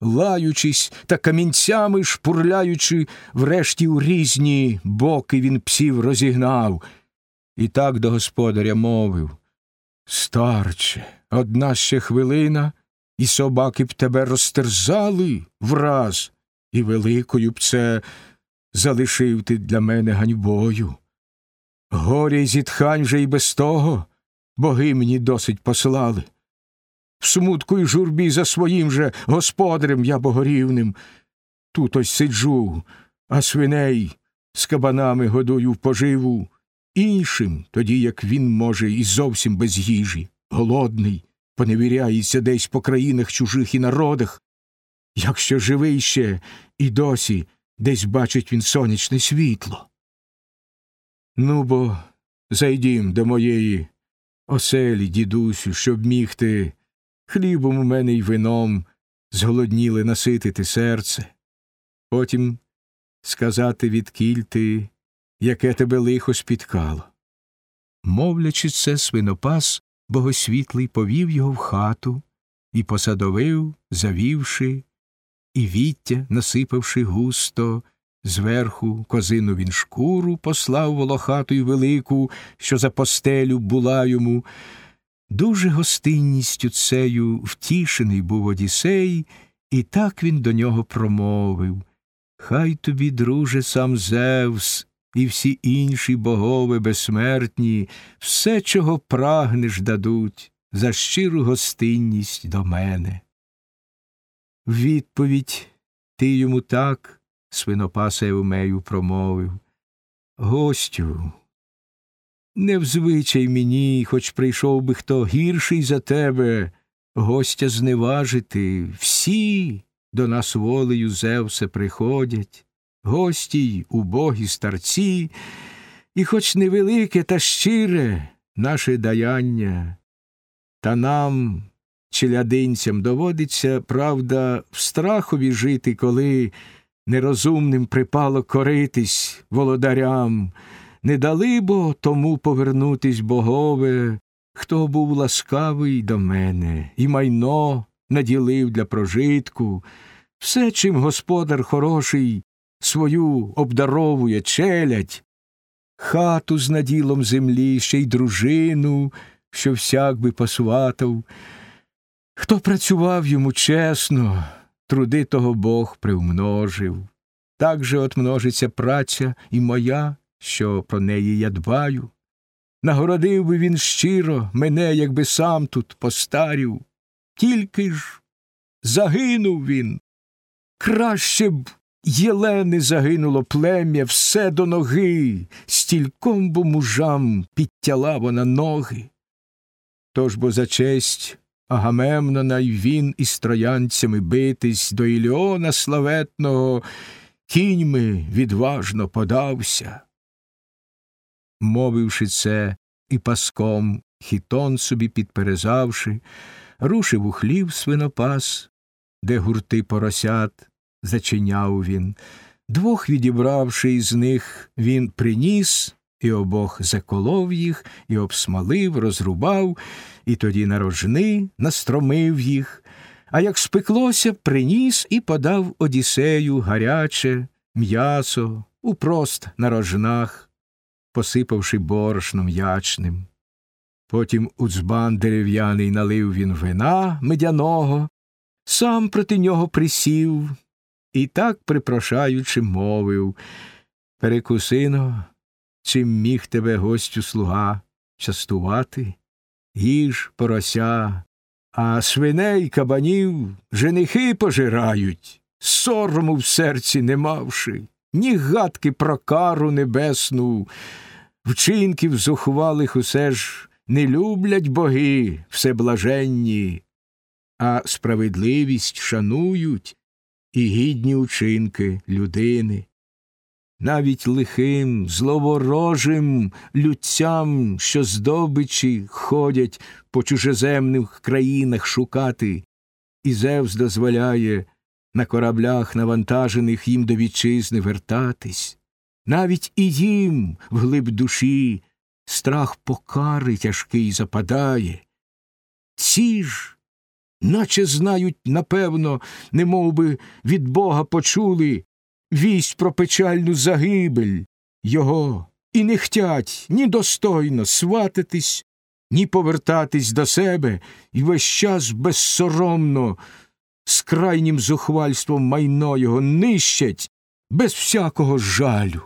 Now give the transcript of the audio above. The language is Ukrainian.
лаючись та камінцями шпурляючи, врешті у різні боки він псів розігнав. І так до господаря мовив Старче, одна ще хвилина, і собаки б тебе розтерзали враз, і великою б це залишив ти для мене ганьбою. Горя й зітхань вже й без того боги мені досить послали. В смутку й журбі за своїм же господарем я богорівним. Тут ось сиджу, а свиней з кабанами годую в поживу, іншим, тоді як він може і зовсім без їжі, голодний, поневіряється десь по країнах чужих і народах. Якщо живий ще і досі десь бачить він сонячне світло. Ну бо зайдім до моєї оселі, дідусю, щоб міг ти хлібом у мене й вином зголодніли наситити серце, потім сказати відкіль ти, яке тебе лихо спіткало. Мовлячи це, свинопас богосвітлий повів його в хату і посадовив, завівши, і віття, насипавши густо, зверху козину він шкуру послав волохату й велику, що за постелю була йому. Дуже гостинністю цею втішений був Одісей, і так він до нього промовив Хай тобі, друже, сам Зевс і всі інші богови безсмертні, все, чого прагнеш, дадуть за щиру гостинність до мене. Відповідь ти йому так, свинопаса Евмею промовив. Гостю, не взвичай мені, хоч прийшов би хто гірший за тебе, гостя зневажити. Всі до нас волею Зевсе приходять, гості й убогі старці, і хоч невелике та щире наше даяння, та нам, челядинцям, доводиться, правда, в страхові жити, коли нерозумним припало коритись володарям. Не дали бо тому повернутись богове, хто був ласкавий до мене, і майно наділив для прожитку, все, чим господар хороший свою обдаровує челядь, хату з наділом землі, ще й дружину, що всяк би посватав. Хто працював йому чесно, труди того Бог привмножив. Так же от множиться праця і моя що про неї я дбаю. Нагородив би він щиро мене, якби сам тут постарів. Тільки ж загинув він. Краще б Єлени загинуло плем'я все до ноги, стільком бо мужам підтяла вона ноги. Тож бо за честь Агамемнона й він із троянцями битись до Іліона славетного кіньми відважно подався. Мовивши це, і паском, хітон собі підперезавши, рушив у хлів свинопас, де гурти поросят зачиняв він. Двох відібравши із них, він приніс і обох заколов їх, і обсмалив, розрубав, і тоді на рожни настромив їх. А як спеклося, приніс і подав Одіссею гаряче м'ясо упрост на рожнах посипавши борошном ячним. Потім у дзбан дерев'яний налив він вина медяного, сам проти нього присів і так, припрошаючи, мовив Перекусино, чим міг тебе гостю слуга частувати, їж порося, а свиней кабанів женихи пожирають, сорому в серці не мавши, ні гадки про кару небесну вчинків зухвалих усе ж не люблять боги всеблаженні, а справедливість шанують і гідні учинки людини. Навіть лихим, зловорожим людцям, що здобичі ходять по чужеземних країнах шукати, і Зевс дозволяє на кораблях, навантажених їм до вітчизни вертатись навіть і їм в глиб душі страх покари тяжкий западає. Ці ж наче знають, напевно, немов би від Бога почули вість про печальну загибель його, і не хтять ні достойно свататись, ні повертатись до себе, і весь час безсоромно, з крайнім зухвальством майно його нищать без всякого жалю.